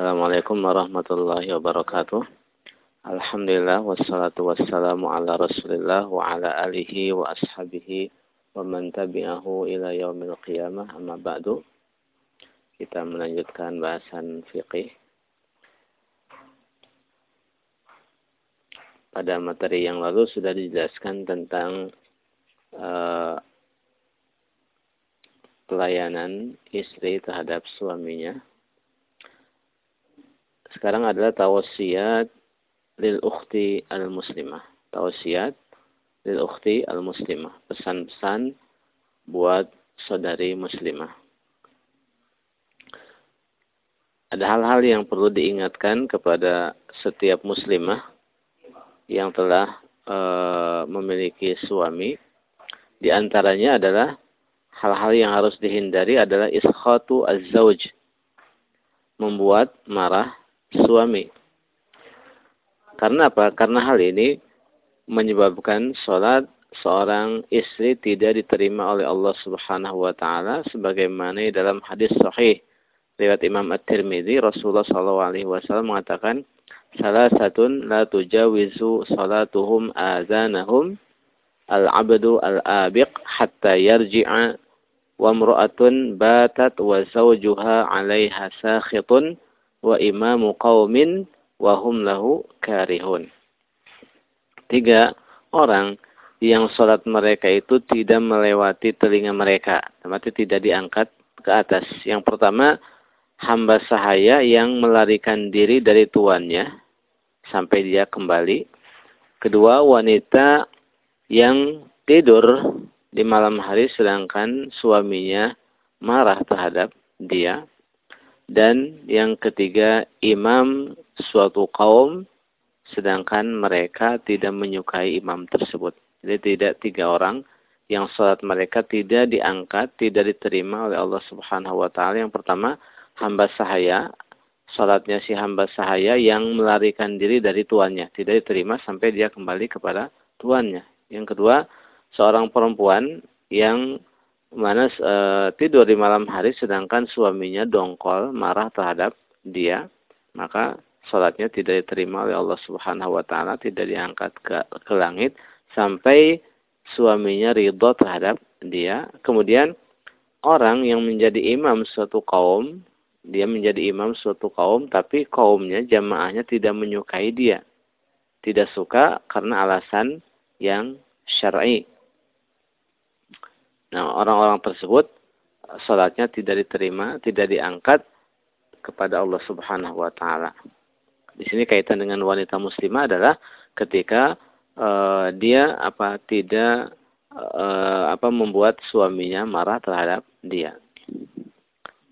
Assalamualaikum warahmatullahi wabarakatuh. Alhamdulillah wassalatu wassalamu ala Rasulillah wa ala alihi wa ashabihi wa man tabi'ahu ila yaumil qiyamah amma ba'du. Kita melanjutkan bahasan fiqih. Pada materi yang lalu sudah dijelaskan tentang uh, pelayanan istri terhadap suaminya sekarang adalah tawasiat lil ukhti al muslimah. Tawasiat lil ukhti al muslimah. Pesan-pesan buat saudari muslimah. Ada hal-hal yang perlu diingatkan kepada setiap muslimah yang telah e, memiliki suami. Di antaranya adalah hal-hal yang harus dihindari adalah iskhatu az-zawj. Membuat marah suami. Karena apa? Karena hal ini menyebabkan sholat seorang istri tidak diterima oleh Allah Subhanahu wa taala sebagaimana dalam hadis sahih riwayat Imam At-Tirmidzi Rasulullah sallallahu alaihi wasallam mengatakan salah satun la tujawizu salatuhum azanahum al-abdu al-abiq hatta yarji'a wa imra'atun batat wa zawjuha 'alaiha sakhitun wa imamu qaumin wa hum lahu karihun. Tiga orang yang sholat mereka itu tidak melewati telinga mereka. Berarti tidak diangkat ke atas. Yang pertama, hamba sahaya yang melarikan diri dari tuannya sampai dia kembali. Kedua, wanita yang tidur di malam hari sedangkan suaminya marah terhadap dia. Dan yang ketiga, imam suatu kaum sedangkan mereka tidak menyukai imam tersebut. Jadi tidak tiga orang yang sholat mereka tidak diangkat, tidak diterima oleh Allah Subhanahu wa taala. Yang pertama, hamba sahaya, sholatnya si hamba sahaya yang melarikan diri dari tuannya, tidak diterima sampai dia kembali kepada tuannya. Yang kedua, seorang perempuan yang mana e, tidur di malam hari sedangkan suaminya dongkol marah terhadap dia maka sholatnya tidak diterima oleh Allah Subhanahu wa taala tidak diangkat ke, ke langit sampai suaminya ridho terhadap dia. Kemudian orang yang menjadi imam suatu kaum dia menjadi imam suatu kaum tapi kaumnya jamaahnya tidak menyukai dia. Tidak suka karena alasan yang syar'i Nah, orang-orang tersebut salatnya tidak diterima, tidak diangkat kepada Allah Subhanahu wa taala. Di sini kaitan dengan wanita muslimah adalah ketika uh, dia apa tidak uh, apa membuat suaminya marah terhadap dia.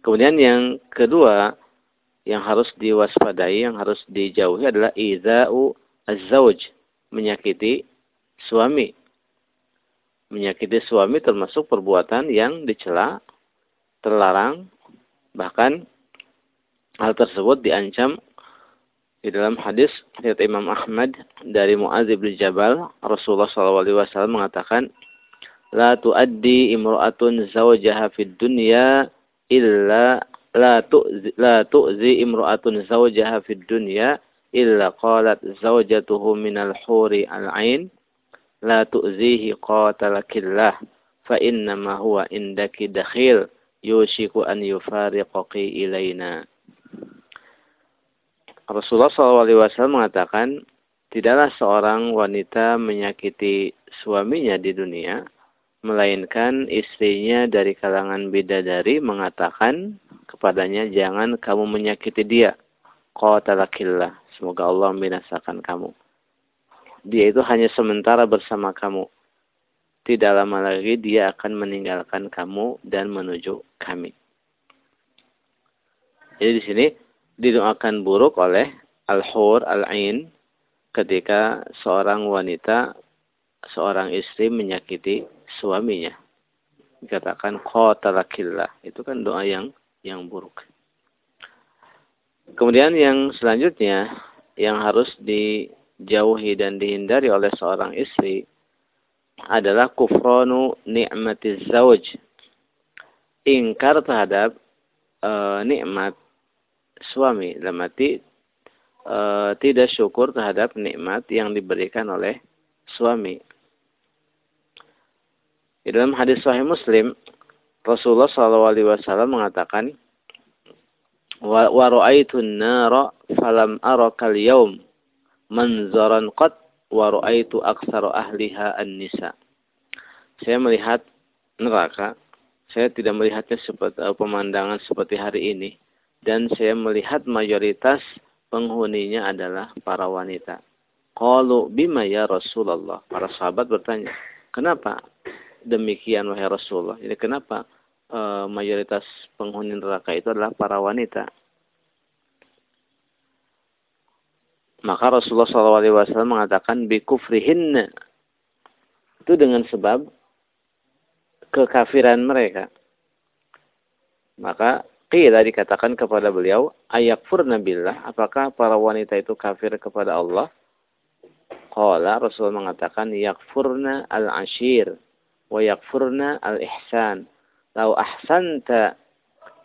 Kemudian yang kedua yang harus diwaspadai, yang harus dijauhi adalah idza'u az-zauj, menyakiti suami menyakiti suami termasuk perbuatan yang dicela, terlarang, bahkan hal tersebut diancam di dalam hadis riwayat Imam Ahmad dari Muaz bin Jabal. Rasulullah SAW mengatakan la tuaddi imra'atun zawjaha fid dunya illa la tu'zi la tu'zi imra'atun zawjaha fid dunya illa qalat zawjatuhu minal huri al-ain la tu'zihi qatalakillah fa innama huwa indaki dakhil yushiku an yufariqaki ilaina. Rasulullah SAW mengatakan, tidaklah seorang wanita menyakiti suaminya di dunia, melainkan istrinya dari kalangan bidadari mengatakan kepadanya, jangan kamu menyakiti dia. Qatalakillah. Semoga Allah membinasakan kamu dia itu hanya sementara bersama kamu. Tidak lama lagi dia akan meninggalkan kamu dan menuju kami. Jadi di sini didoakan buruk oleh Al-Hur Al-Ain ketika seorang wanita, seorang istri menyakiti suaminya. Dikatakan qatalakillah. Itu kan doa yang yang buruk. Kemudian yang selanjutnya yang harus di dijauhi dan dihindari oleh seorang istri adalah kufronu ni'matiz zauj. Ingkar terhadap e, nikmat suami. Dalam arti e, tidak syukur terhadap nikmat yang diberikan oleh suami. Di dalam hadis Sahih Muslim, Rasulullah SAW mengatakan, wa ra'aitun nara falam arakal yaum manzaran qat wa ra'aitu aktsara ahliha an-nisa. Saya melihat neraka, saya tidak melihatnya seperti uh, pemandangan seperti hari ini dan saya melihat mayoritas penghuninya adalah para wanita. Qalu bima ya Rasulullah? Para sahabat bertanya, "Kenapa demikian wahai Rasulullah?" Jadi kenapa uh, mayoritas penghuni neraka itu adalah para wanita? Maka Rasulullah SAW mengatakan bikufrihin itu dengan sebab kekafiran mereka. Maka qila dikatakan kepada beliau ayakfurna billah apakah para wanita itu kafir kepada Allah? Qala Rasul mengatakan yakfurna al-ashir wa yakfurna al-ihsan. Lau ahsanta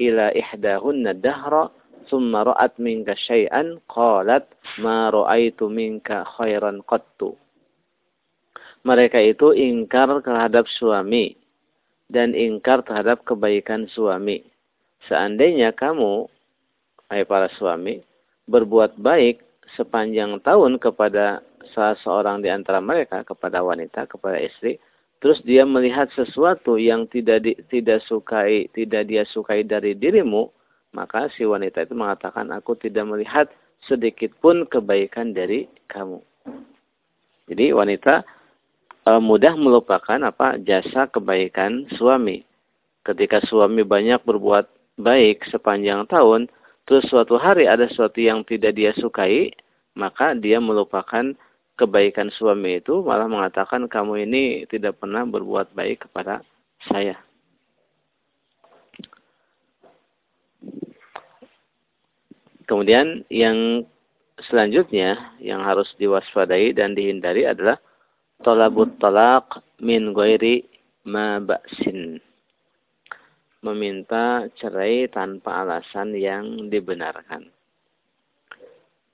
ila ihdahunna dahra summa ra'at minka syai'an qalat ma ra'aitu minka khairan qattu. Mereka itu ingkar terhadap suami dan ingkar terhadap kebaikan suami. Seandainya kamu, hai para suami, berbuat baik sepanjang tahun kepada salah seorang di antara mereka, kepada wanita, kepada istri, terus dia melihat sesuatu yang tidak di, tidak sukai, tidak dia sukai dari dirimu, maka si wanita itu mengatakan, aku tidak melihat sedikit pun kebaikan dari kamu. Jadi wanita e, mudah melupakan apa jasa kebaikan suami. Ketika suami banyak berbuat baik sepanjang tahun, terus suatu hari ada sesuatu yang tidak dia sukai, maka dia melupakan kebaikan suami itu malah mengatakan kamu ini tidak pernah berbuat baik kepada saya. Kemudian yang selanjutnya yang harus diwaspadai dan dihindari adalah tolabut tolak min goiri ma ba'sin. Meminta cerai tanpa alasan yang dibenarkan.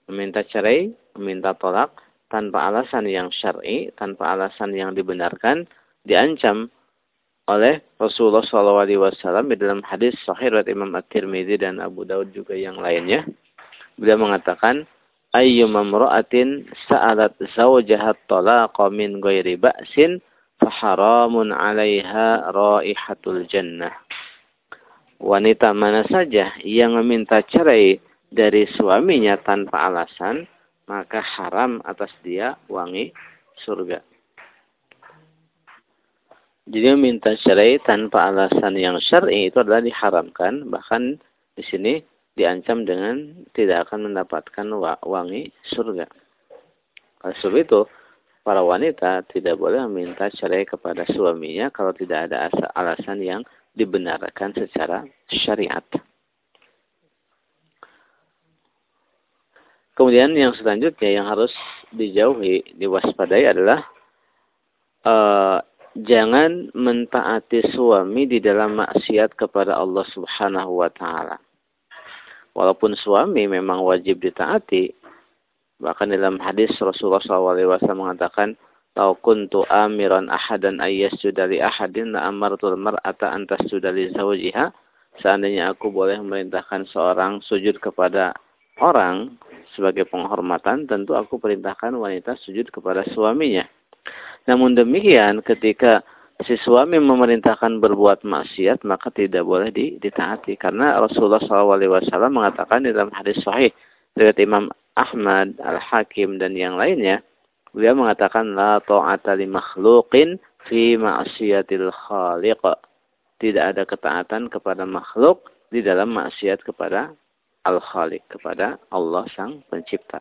Meminta cerai, meminta tolak tanpa alasan yang syar'i, tanpa alasan yang dibenarkan, diancam oleh Rasulullah SAW di dalam hadis Sahih riwayat Imam At-Tirmidzi dan Abu Daud juga yang lainnya. Beliau mengatakan, "Ayyuma imra'atin sa'alat zawjaha talaqa min ghairi ba'sin faharamun 'alaiha raihatul jannah." Wanita mana saja yang meminta cerai dari suaminya tanpa alasan, maka haram atas dia wangi surga. Jadi meminta cerai tanpa alasan yang syar'i itu adalah diharamkan, bahkan di sini diancam dengan tidak akan mendapatkan wangi surga. Oleh sebab itu, para wanita tidak boleh meminta cerai kepada suaminya kalau tidak ada alasan yang dibenarkan secara syariat. Kemudian yang selanjutnya yang harus dijauhi, diwaspadai adalah uh, jangan mentaati suami di dalam maksiat kepada Allah Subhanahu wa taala. Walaupun suami memang wajib ditaati, bahkan dalam hadis Rasulullah SAW mengatakan, "Lau kuntu amiran ahadan ayyasjuda li ahadin la amartul mar'ata an tasjuda li zawjiha." Seandainya aku boleh memerintahkan seorang sujud kepada orang sebagai penghormatan, tentu aku perintahkan wanita sujud kepada suaminya. Namun demikian ketika si suami memerintahkan berbuat maksiat maka tidak boleh ditaati karena Rasulullah SAW mengatakan di dalam hadis sahih dari Imam Ahmad, Al Hakim dan yang lainnya beliau mengatakan la ta'ata li makhluqin fi ma'siyatil khaliq. Tidak ada ketaatan kepada makhluk di dalam maksiat kepada Al-Khaliq, kepada Allah Sang Pencipta.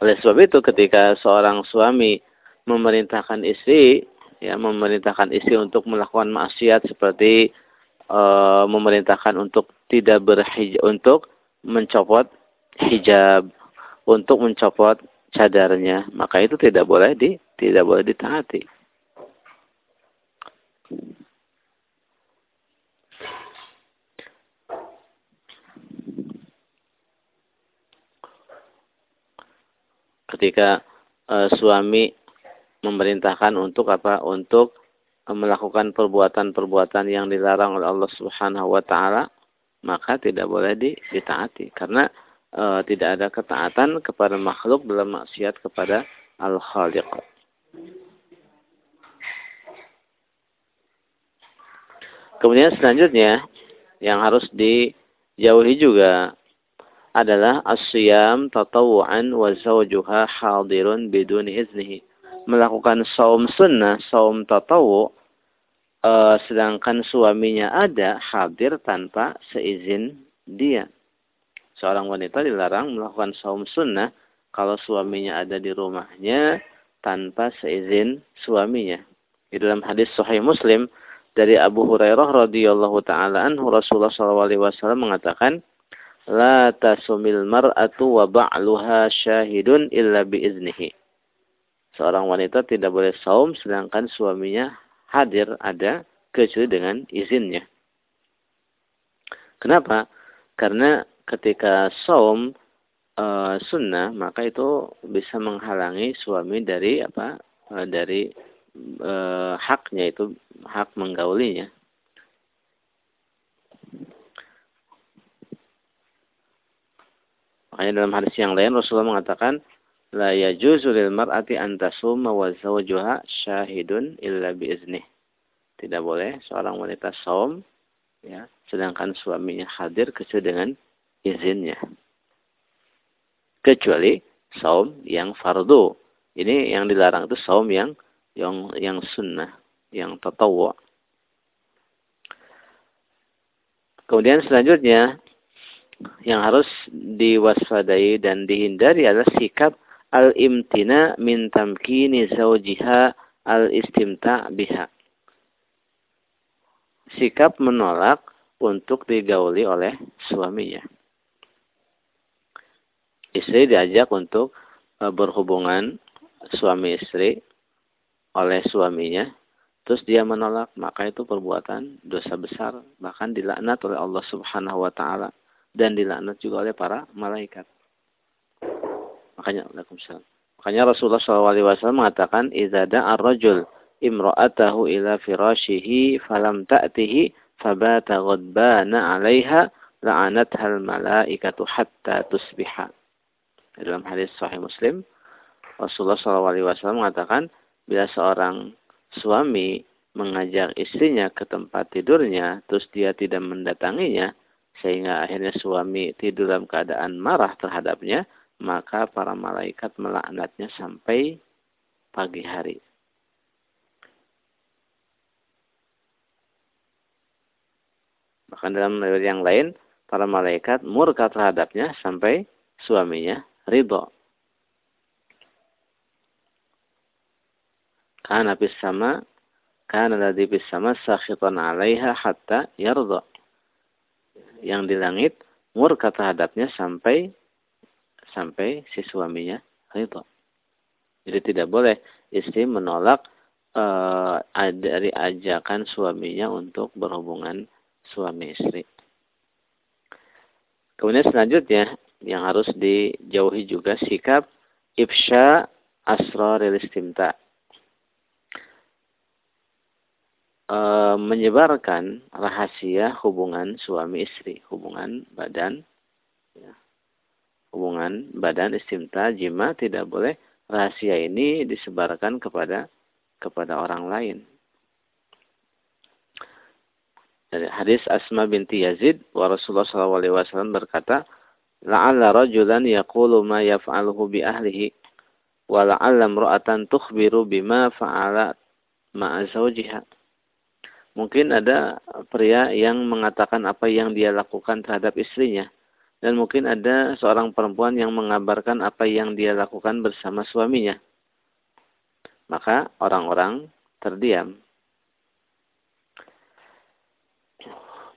Oleh sebab itu ketika seorang suami memerintahkan istri ya memerintahkan istri untuk melakukan maksiat seperti e, memerintahkan untuk tidak berhijab untuk mencopot hijab untuk mencopot cadarnya maka itu tidak boleh di tidak boleh ditaati ketika uh, suami memerintahkan untuk apa? Untuk melakukan perbuatan-perbuatan yang dilarang oleh Allah Subhanahu wa taala, maka tidak boleh ditaati karena e, tidak ada ketaatan kepada makhluk dalam maksiat kepada Al-Khaliq. Kemudian selanjutnya yang harus dijauhi juga adalah asyam tatawuan wa zawjuha hadirun bidun iznihi. Melakukan saum sunnah, saum tatawu uh, sedangkan suaminya ada hadir tanpa seizin dia. Seorang wanita dilarang melakukan saum sunnah kalau suaminya ada di rumahnya tanpa seizin suaminya. Di dalam hadis Sahih Muslim dari Abu Hurairah radhiyallahu taala anhu Rasulullah SAW mengatakan, "La tasumil mar'atu wa ba'luha syahidun illa biiznihi." Seorang wanita tidak boleh saum sedangkan suaminya hadir ada kecuali dengan izinnya. Kenapa? Karena ketika saum e, sunnah maka itu bisa menghalangi suami dari apa? E, dari e, haknya itu hak menggaulinya. Makanya dalam hadis yang lain Rasulullah mengatakan la yajuzu lil mar'ati an tasuma wa zawjuha syahidun illa bi iznih. Tidak boleh seorang wanita saum ya, sedangkan suaminya hadir kecuali dengan izinnya. Kecuali saum yang fardu. Ini yang dilarang itu saum yang yang yang sunnah, yang tatawu. Kemudian selanjutnya yang harus diwaspadai dan dihindari adalah sikap al-imtina min tamkini zawjiha al-istimta' biha. Sikap menolak untuk digauli oleh suaminya. Istri diajak untuk e, berhubungan suami istri oleh suaminya, terus dia menolak, maka itu perbuatan dosa besar, bahkan dilaknat oleh Allah Subhanahu wa taala dan dilaknat juga oleh para malaikat. Makanya, Waalaikumsalam. Makanya Rasulullah SAW mengatakan, "Idza da'a ar-rajul imra'atahu ila firashihi falam ta'tihi fabata ghadbana 'alaiha la'anatha al-malaikatu hatta tusbiha." Dalam hadis sahih Muslim, Rasulullah SAW mengatakan, bila seorang suami mengajak istrinya ke tempat tidurnya, terus dia tidak mendatanginya, sehingga akhirnya suami tidur dalam keadaan marah terhadapnya, maka para malaikat melaknatnya sampai pagi hari. Bahkan dalam riwayat yang lain, para malaikat murka terhadapnya sampai suaminya ridho. Karena bis sama, karena ladhi bis sama sakhitan alaiha hatta yardo. Yang di langit murka terhadapnya sampai sampai si suaminya ridho. Jadi tidak boleh istri menolak uh, dari ajakan suaminya untuk berhubungan suami istri. Kemudian selanjutnya yang harus dijauhi juga sikap ifsha asraril istimta. E, menyebarkan rahasia hubungan suami istri, hubungan badan ya, hubungan badan istimta jima tidak boleh rahasia ini disebarkan kepada kepada orang lain. Dari hadis Asma binti Yazid, wa Rasulullah SAW berkata, La'alla rajulan yaqulu ma yaf'aluhu bi ahlihi, wa la'alla mra'atan tukhbiru bima fa'ala ma'a zawjiha. Mungkin ada pria yang mengatakan apa yang dia lakukan terhadap istrinya dan mungkin ada seorang perempuan yang mengabarkan apa yang dia lakukan bersama suaminya. Maka orang-orang terdiam.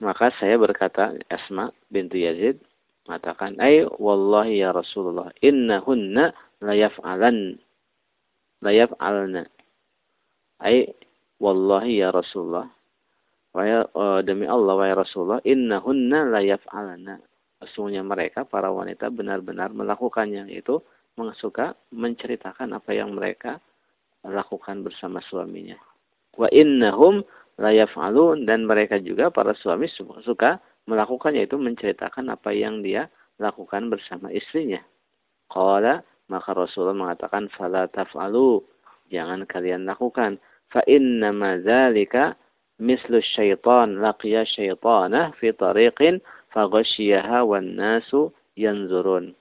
Maka saya berkata, Asma bintu Yazid, mengatakan, Ay, wallahi ya Rasulullah, innahunna layaf'alan, layaf'alna. Ay, wallahi ya Rasulullah, Waya, uh, demi Allah, wahai Rasulullah, innahunna layaf'alna sesungguhnya mereka para wanita benar-benar melakukannya itu suka menceritakan apa yang mereka lakukan bersama suaminya. Wa innahum la yaf'alun dan mereka juga para suami suka melakukan yaitu menceritakan apa yang dia lakukan bersama istrinya. Qala maka Rasulullah mengatakan fala taf'alu jangan kalian lakukan fa inna ma dzalika mislu syaitan syaitanah fi tariqin faghasyiyaha wan nasu yanzurun.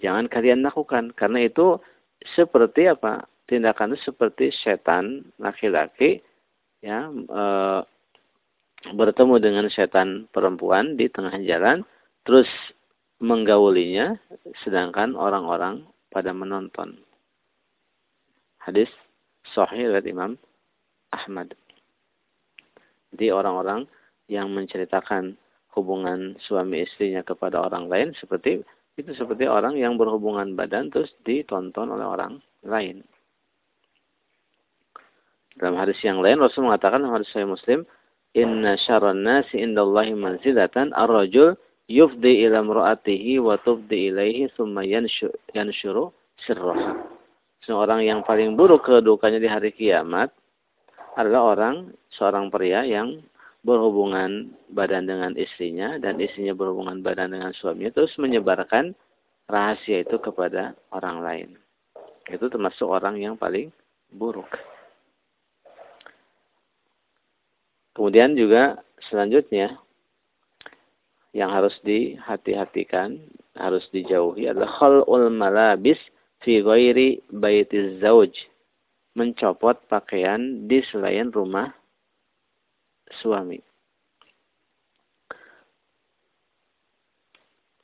Jangan kalian lakukan karena itu seperti apa? Tindakan seperti setan laki-laki ya e, bertemu dengan setan perempuan di tengah jalan terus menggaulinya sedangkan orang-orang pada menonton. Hadis sahih dari Imam Ahmad. Jadi orang-orang yang menceritakan hubungan suami istrinya kepada orang lain seperti itu seperti orang yang berhubungan badan terus ditonton oleh orang lain. Dalam hadis yang lain Rasul mengatakan dalam hadis saya Muslim, "Inna syarran nasi indallahi manzilatan ar-rajul yufdi ila imra'atihi wa tufdi ilaihi thumma yanshuru sirraha." Seorang yang paling buruk kedudukannya di hari kiamat adalah orang seorang pria yang berhubungan badan dengan istrinya dan istrinya berhubungan badan dengan suaminya terus menyebarkan rahasia itu kepada orang lain. Itu termasuk orang yang paling buruk. Kemudian juga selanjutnya yang harus dihati-hatikan, harus dijauhi adalah khal'ul malabis fi ghairi baitiz zauj. Mencopot pakaian di selain rumah suami.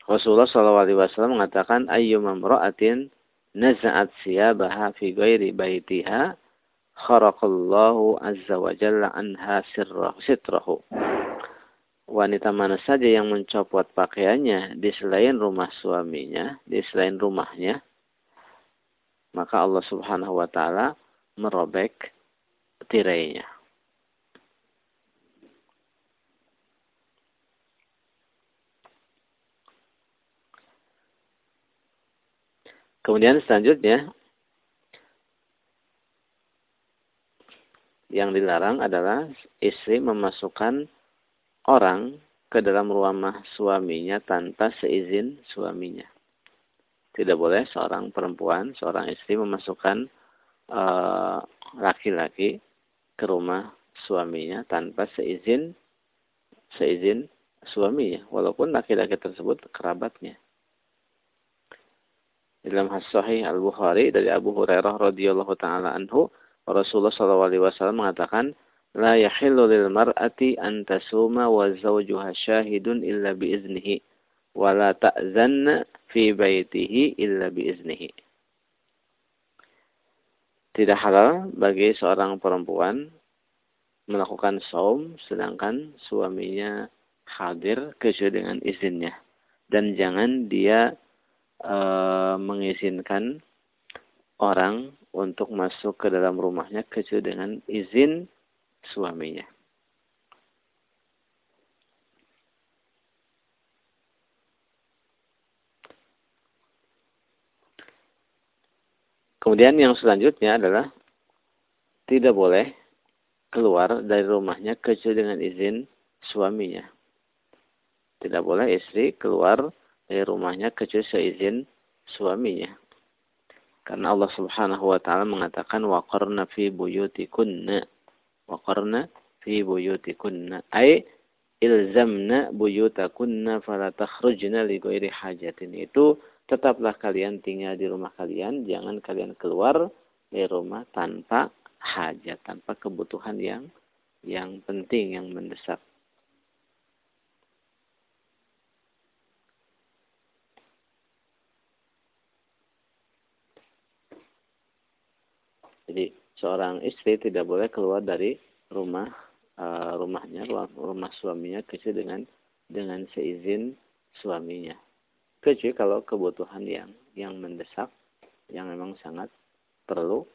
Rasulullah SAW mengatakan ayyuma imra'atin naza'at siyabaha fi ghairi baitiha kharaqallahu azza wa jalla anha sirrahu sitrahu. Wanita mana saja yang mencopot pakaiannya di selain rumah suaminya, di selain rumahnya, maka Allah Subhanahu wa taala merobek tirainya. Kemudian selanjutnya yang dilarang adalah istri memasukkan orang ke dalam rumah suaminya tanpa seizin suaminya. Tidak boleh seorang perempuan, seorang istri memasukkan laki-laki uh, ke rumah suaminya tanpa seizin seizin suaminya, walaupun laki-laki tersebut kerabatnya. Dalam hadis sahih Al Bukhari dari Abu Hurairah radhiyallahu taala anhu, Rasulullah SAW mengatakan, La yahillu lil mar'ati an tasuma wa zawjuha syahidun illa biiznihi wa la ta'zanna fi baitihi illa biiznihi. Tidak halal bagi seorang perempuan melakukan saum sedangkan suaminya hadir kecuali dengan izinnya. Dan jangan dia e, mengizinkan orang untuk masuk ke dalam rumahnya kecuali dengan izin suaminya. Kemudian yang selanjutnya adalah tidak boleh keluar dari rumahnya kecuali dengan izin suaminya. Tidak boleh istri keluar dari rumahnya kecuali seizin suaminya. Karena Allah Subhanahu wa taala mengatakan waqarna fi buyutikunna. Waqarna fi buyutikunna. Ai ilzamna buyutakunna fala takhrujna li ghairi hajatin. Itu tetaplah kalian tinggal di rumah kalian, jangan kalian keluar dari rumah tanpa hajat, tanpa kebutuhan yang yang penting, yang mendesak. Jadi seorang istri tidak boleh keluar dari rumah uh, rumahnya, rumah suaminya kecuali dengan dengan seizin suaminya. Kecuali kalau kebutuhan yang yang mendesak, yang memang sangat perlu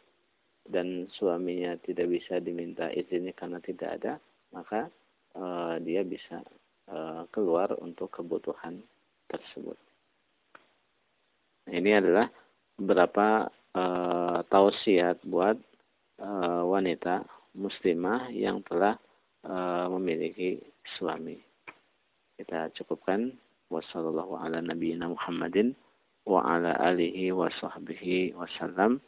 dan suaminya tidak bisa diminta izinnya karena tidak ada, maka uh, dia bisa uh, keluar untuk kebutuhan tersebut. Nah, ini adalah beberapa uh, tausiat buat uh, wanita muslimah yang telah uh, memiliki suami. Kita cukupkan wasallallahu ala nabiyina Muhammadin wa ala alihi wa sahbihi wasallam.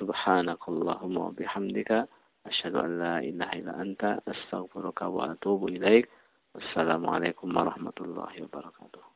Subhanakallahumma wa bihamdika asyhadu an la ilaha illa anta astaghfiruka wa atubu ilaik. Wassalamualaikum warahmatullahi wabarakatuh.